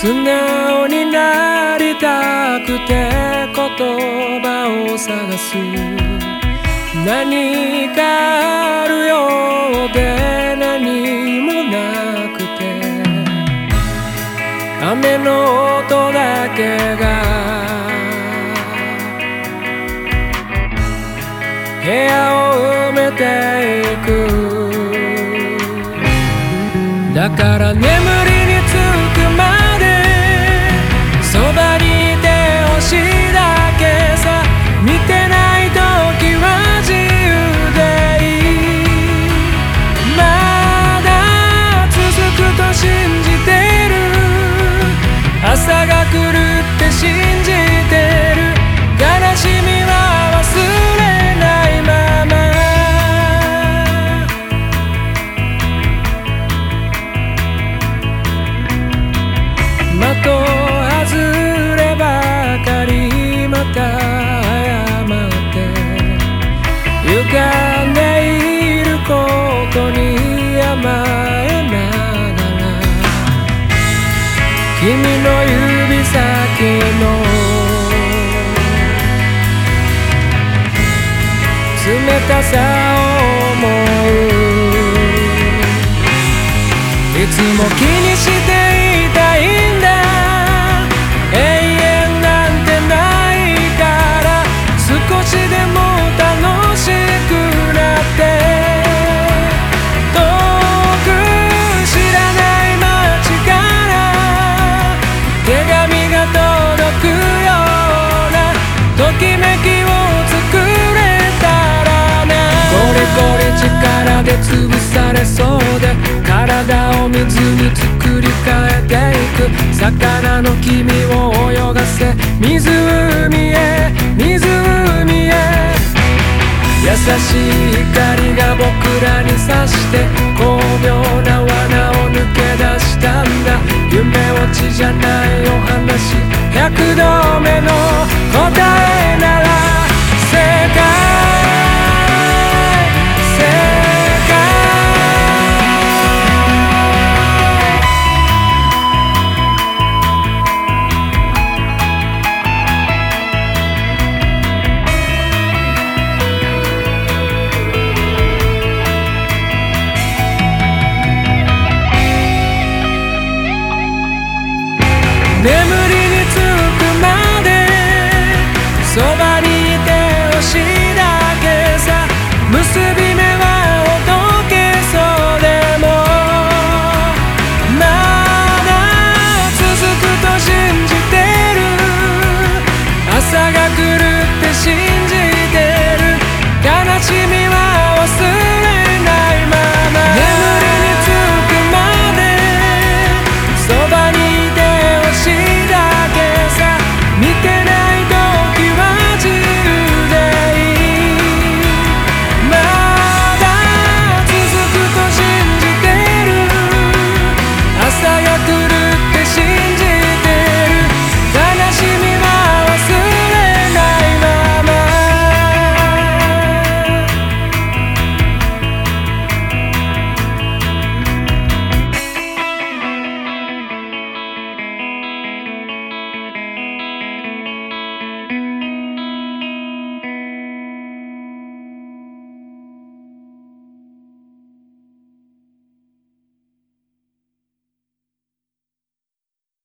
素直になりたくて言葉を探す。何かあるようで何もなくて。雨の音だけが部屋を埋めていく。だから眠君の指先の冷たさを思う。いつも気にしての君を泳がせ湖へ湖へ。優しい光が僕らに差して巧妙な罠を抜け出したんだ。夢落ちじゃないお話100度目の